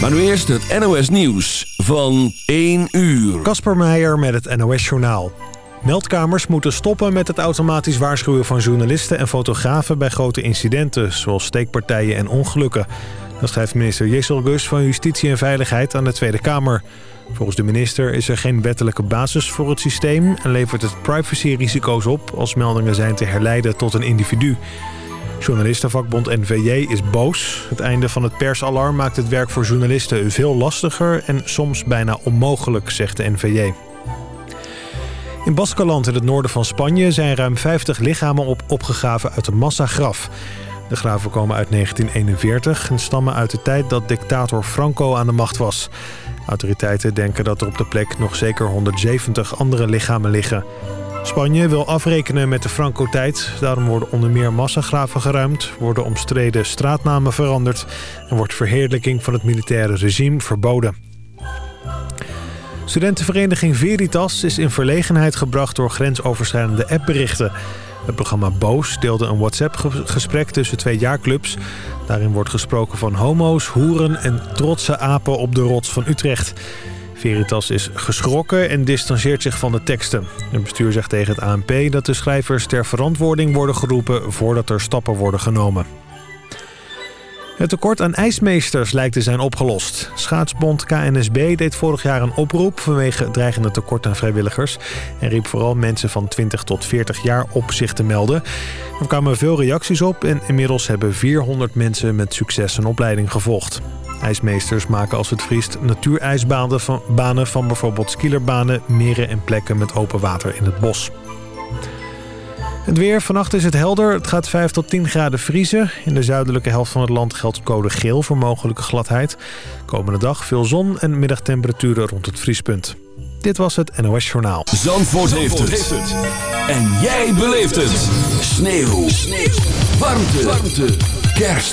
Maar nu eerst het NOS Nieuws van 1 uur. Kasper Meijer met het NOS Journaal. Meldkamers moeten stoppen met het automatisch waarschuwen van journalisten en fotografen bij grote incidenten, zoals steekpartijen en ongelukken. Dat schrijft minister Gus van Justitie en Veiligheid aan de Tweede Kamer. Volgens de minister is er geen wettelijke basis voor het systeem... en levert het privacyrisico's op als meldingen zijn te herleiden tot een individu. Journalistenvakbond NVJ is boos. Het einde van het persalarm maakt het werk voor journalisten veel lastiger... en soms bijna onmogelijk, zegt de NVJ. In Baskeland in het noorden van Spanje zijn ruim 50 lichamen op opgegraven uit een massagraf. De graven komen uit 1941 en stammen uit de tijd dat dictator Franco aan de macht was. Autoriteiten denken dat er op de plek nog zeker 170 andere lichamen liggen. Spanje wil afrekenen met de Franco-tijd. Daarom worden onder meer massagraven geruimd... worden omstreden straatnamen veranderd... en wordt verheerlijking van het militaire regime verboden. Studentenvereniging Veritas is in verlegenheid gebracht... door grensoverschrijdende appberichten. Het programma Boos deelde een WhatsApp-gesprek tussen twee jaarclubs. Daarin wordt gesproken van homo's, hoeren en trotse apen op de rots van Utrecht. Veritas is geschrokken en distanceert zich van de teksten. Het bestuur zegt tegen het ANP dat de schrijvers ter verantwoording worden geroepen voordat er stappen worden genomen. Het tekort aan ijsmeesters lijkt te zijn opgelost. Schaatsbond KNSB deed vorig jaar een oproep vanwege dreigende tekort aan vrijwilligers... en riep vooral mensen van 20 tot 40 jaar op zich te melden. Er kwamen veel reacties op en inmiddels hebben 400 mensen met succes een opleiding gevolgd. IJsmeesters maken als het vriest natuurijsbanen van, banen van bijvoorbeeld skielerbanen, meren en plekken met open water in het bos. Het weer, vannacht is het helder. Het gaat 5 tot 10 graden vriezen. In de zuidelijke helft van het land geldt code geel voor mogelijke gladheid. Komende dag veel zon en middagtemperaturen rond het vriespunt. Dit was het NOS Journaal. Zandvoort, heeft, het. En jij beleeft het. Sneeuw. Sneeuw. Warmte. Warmte. Kerst.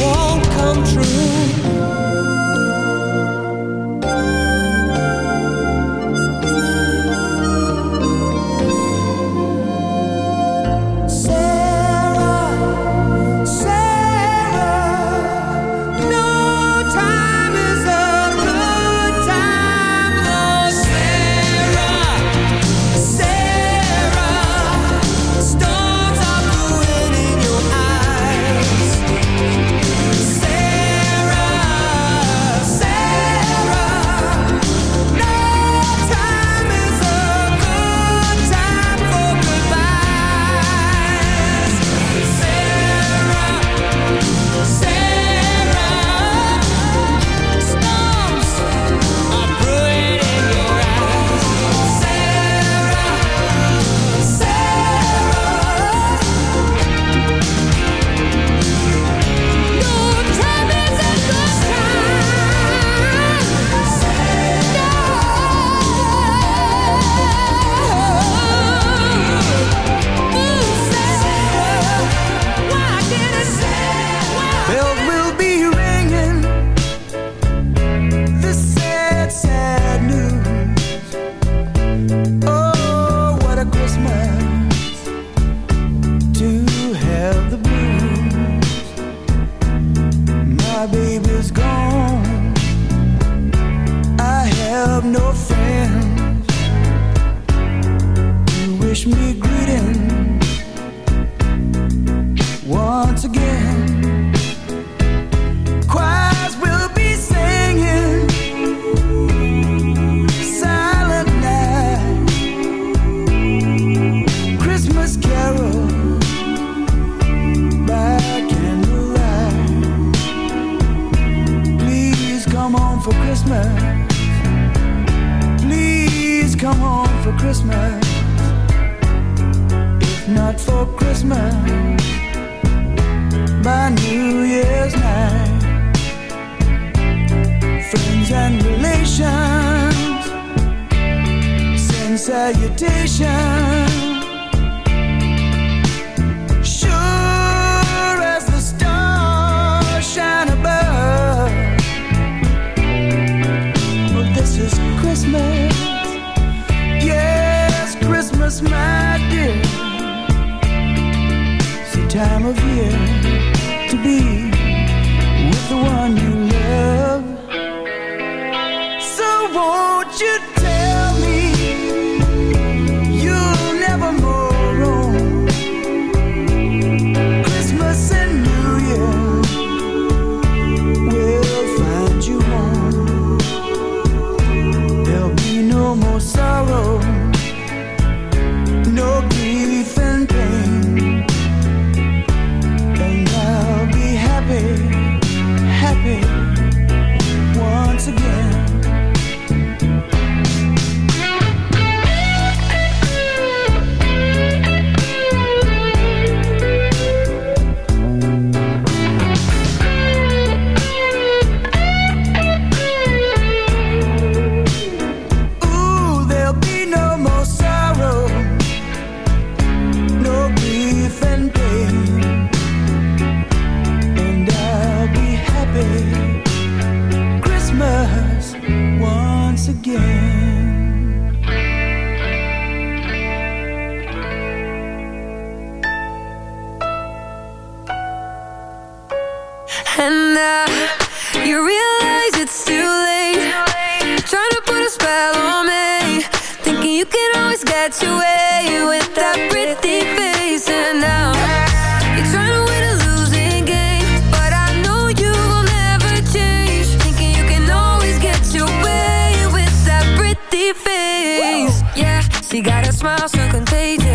won't come true. Christmas, if not for Christmas, by New Year's night, friends and relations send salutations. Sure as the stars shine above, this is Christmas. Christmas, my dear. It's the time of year to be with the one you again. als een contagion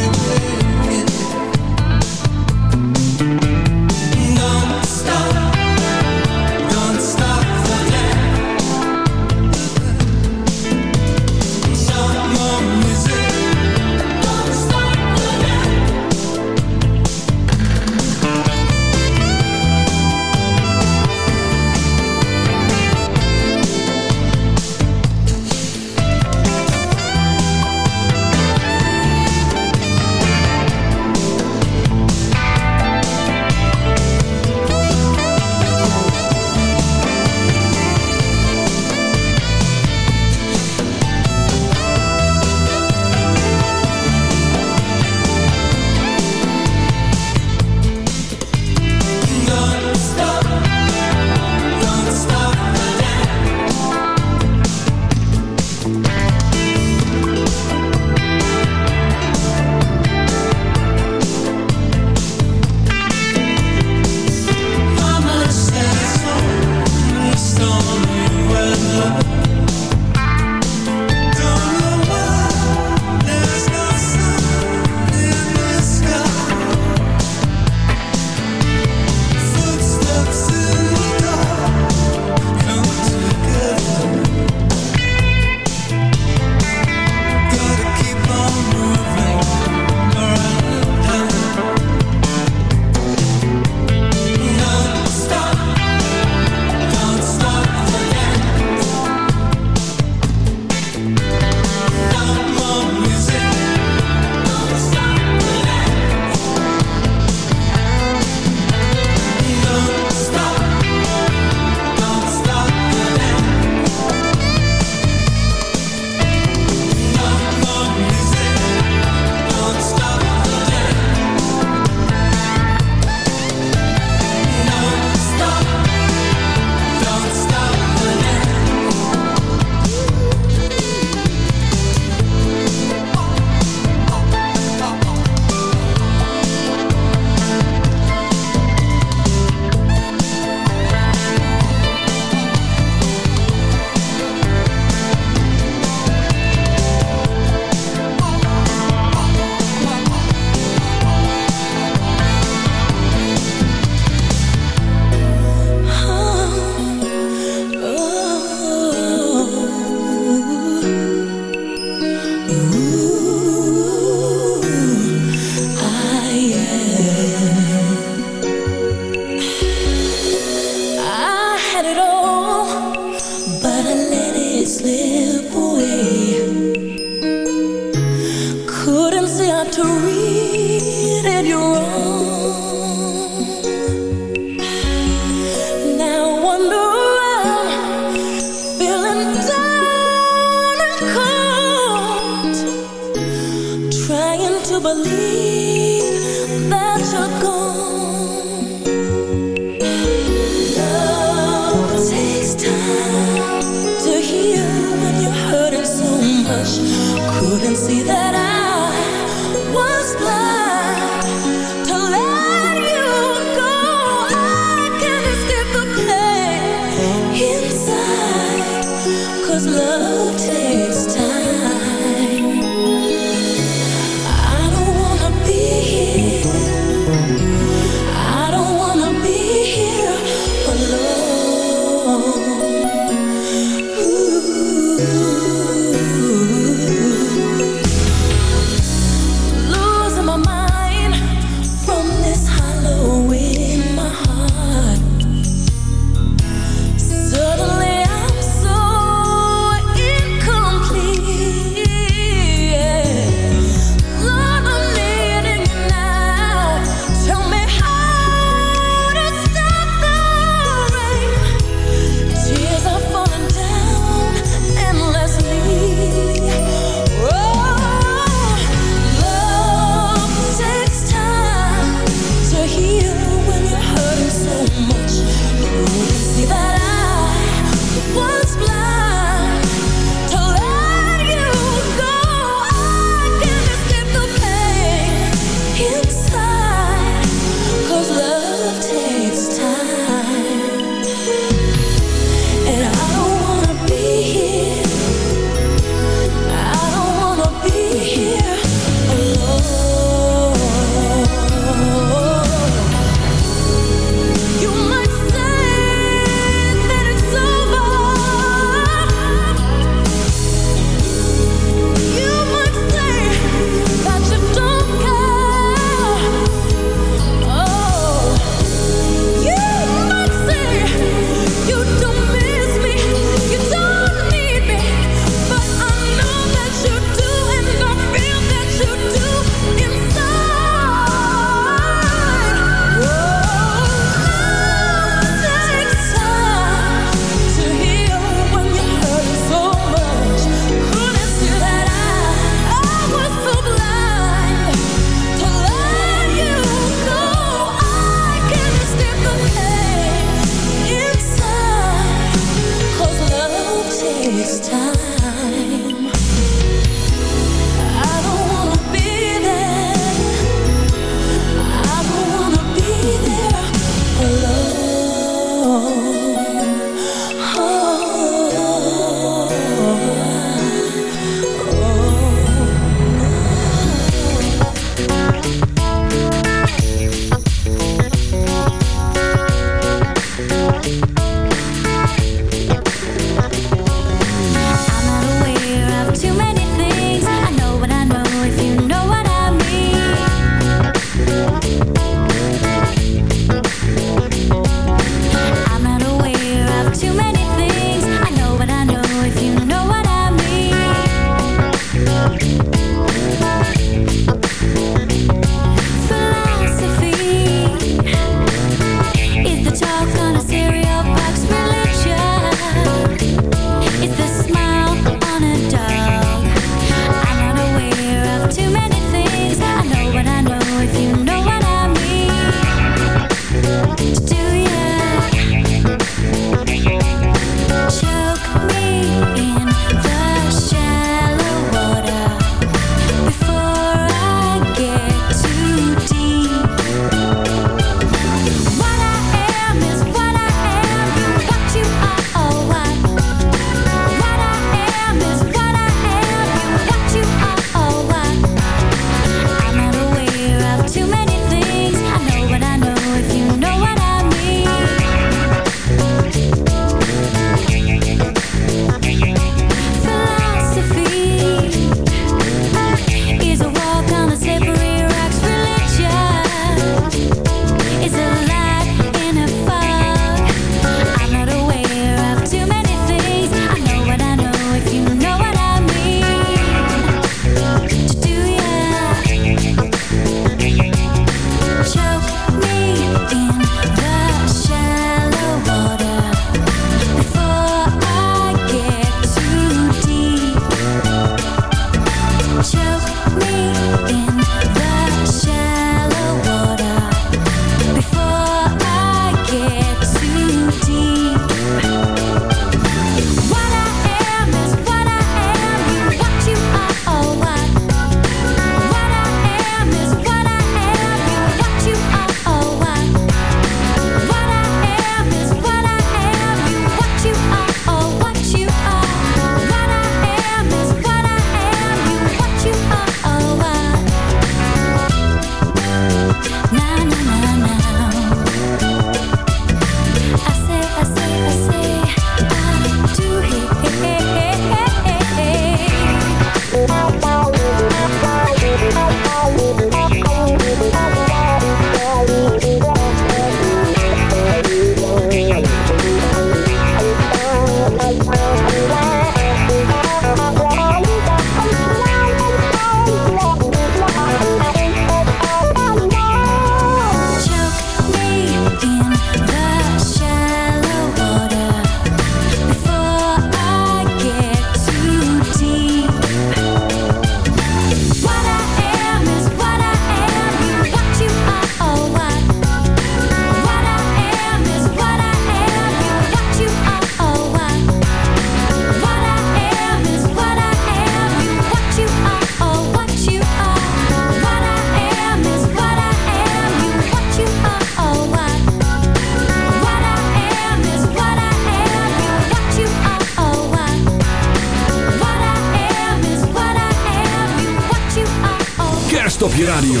op je radio.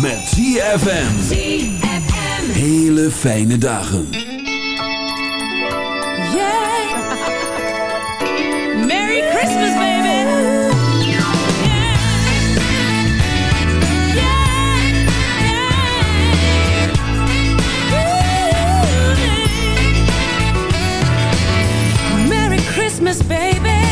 Met ZFM. Hele fijne dagen. Merry Christmas, baby. Christmas, baby.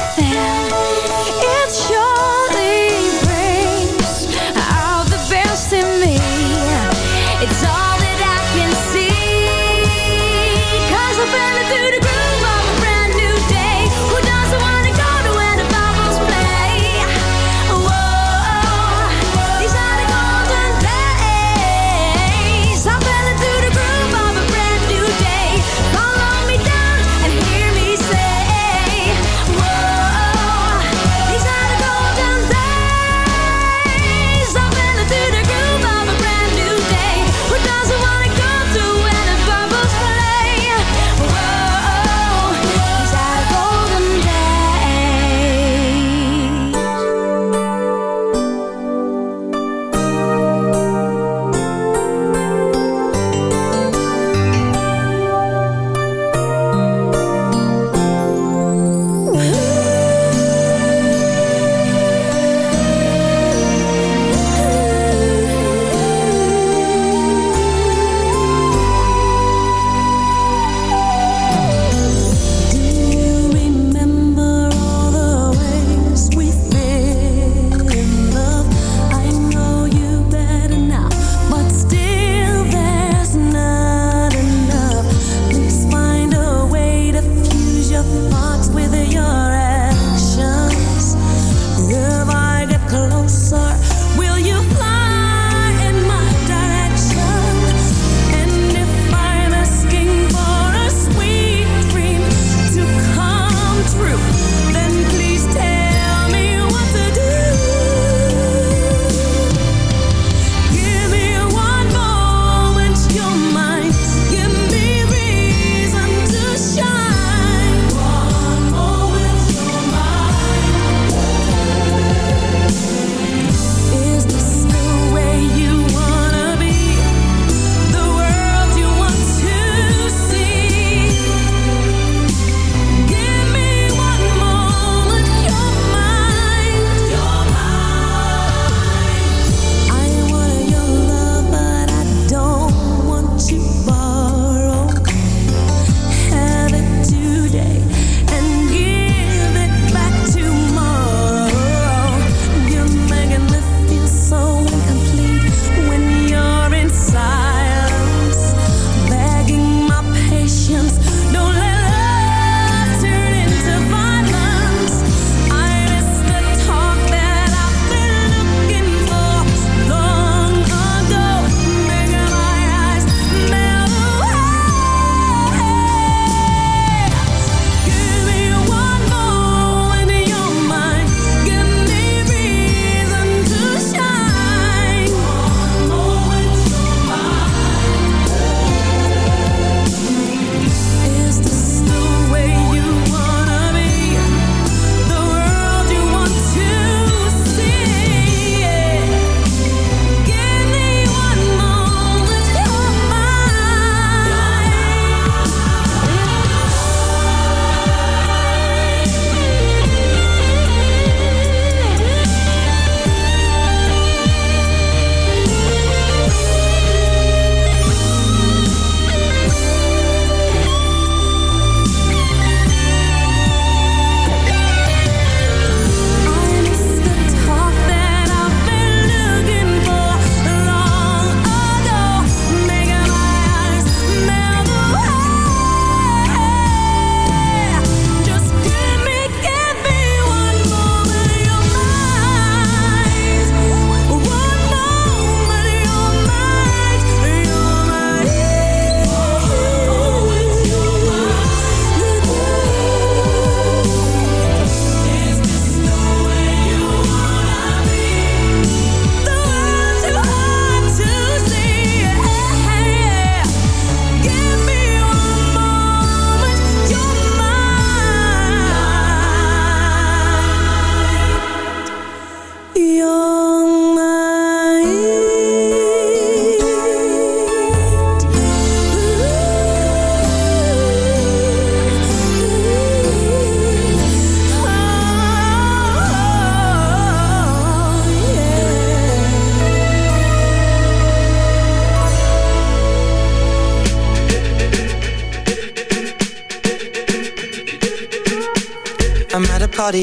fail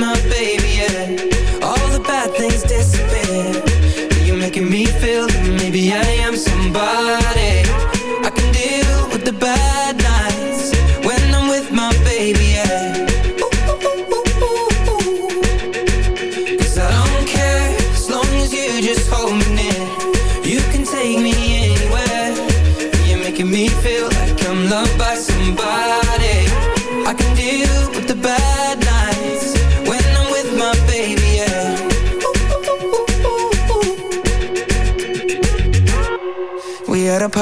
not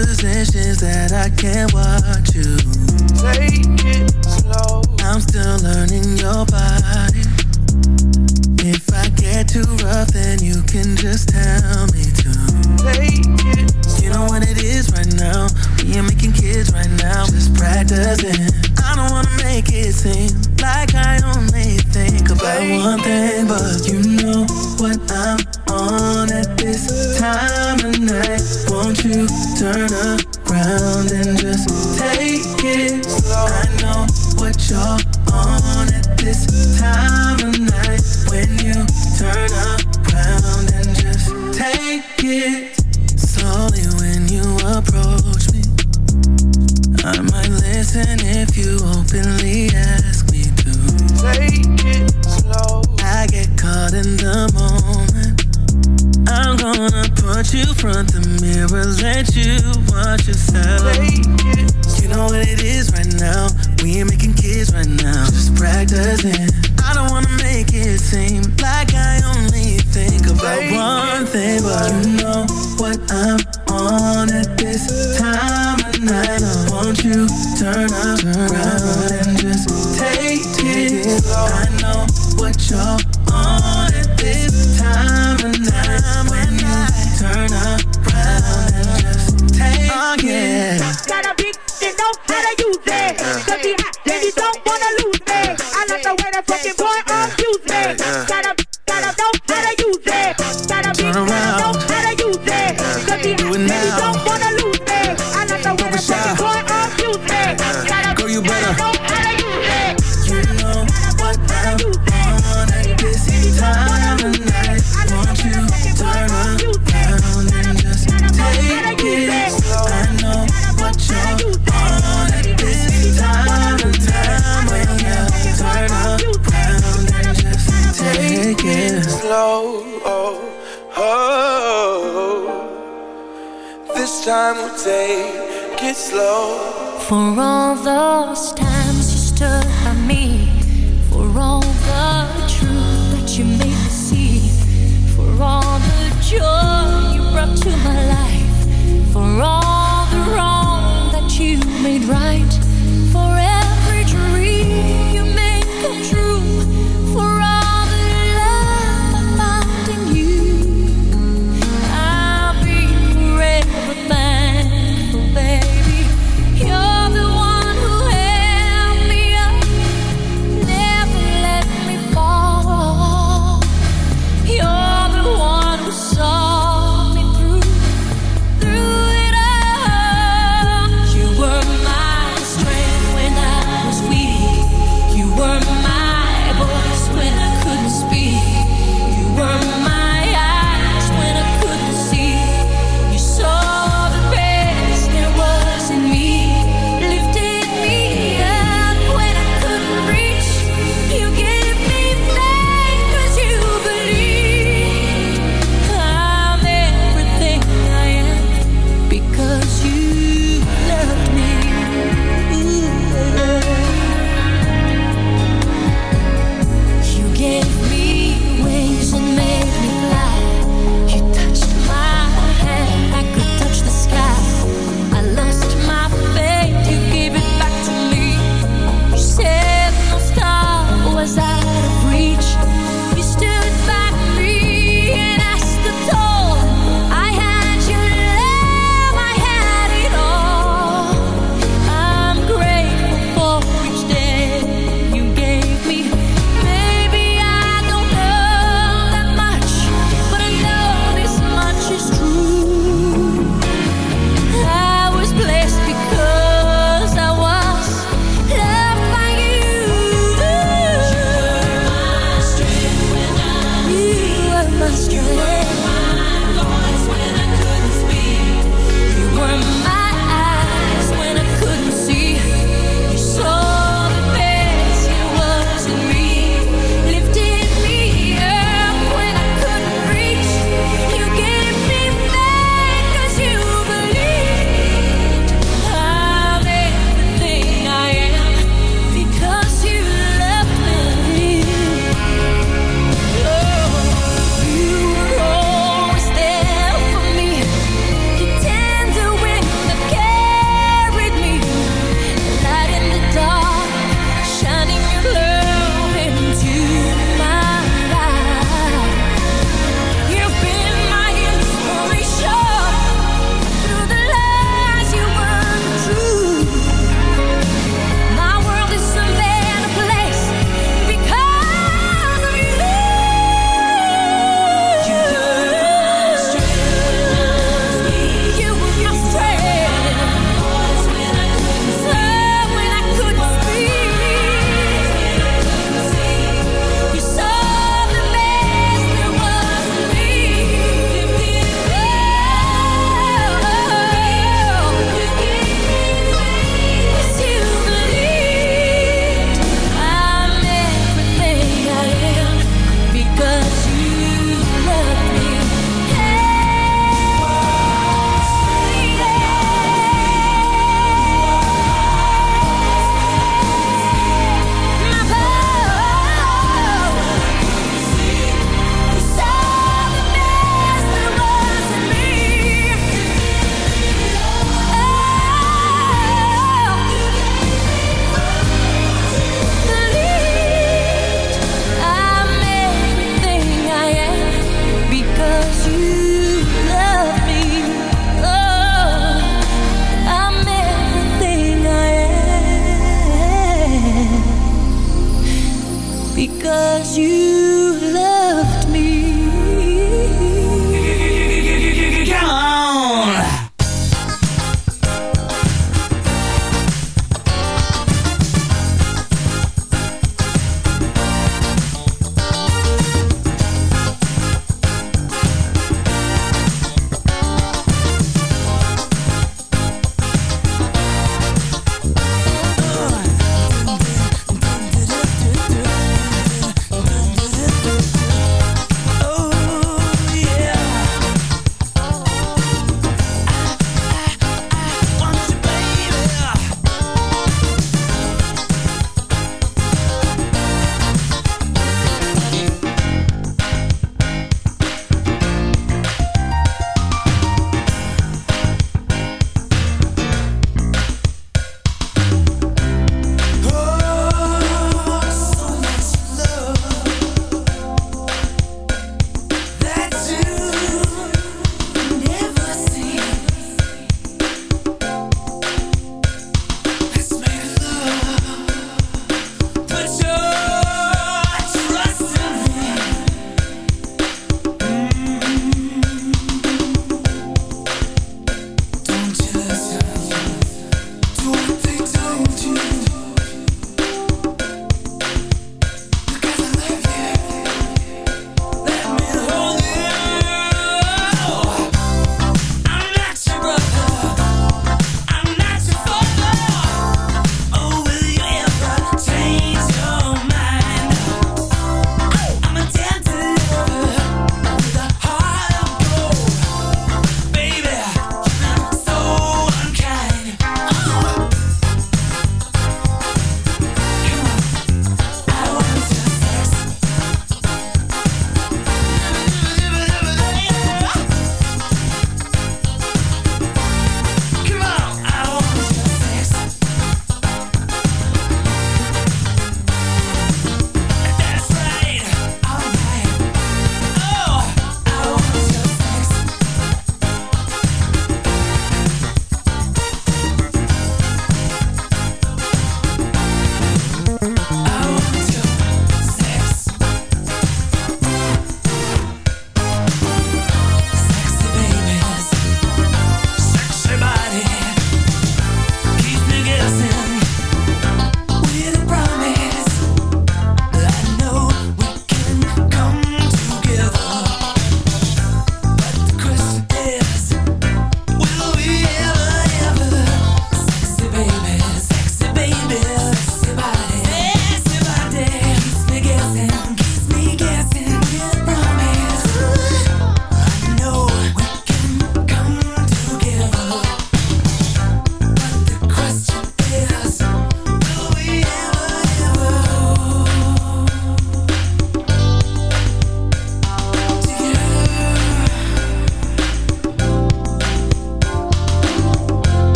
positions that I can't watch you. Take it slow. I'm still learning your body. If I get too rough, then you can just low.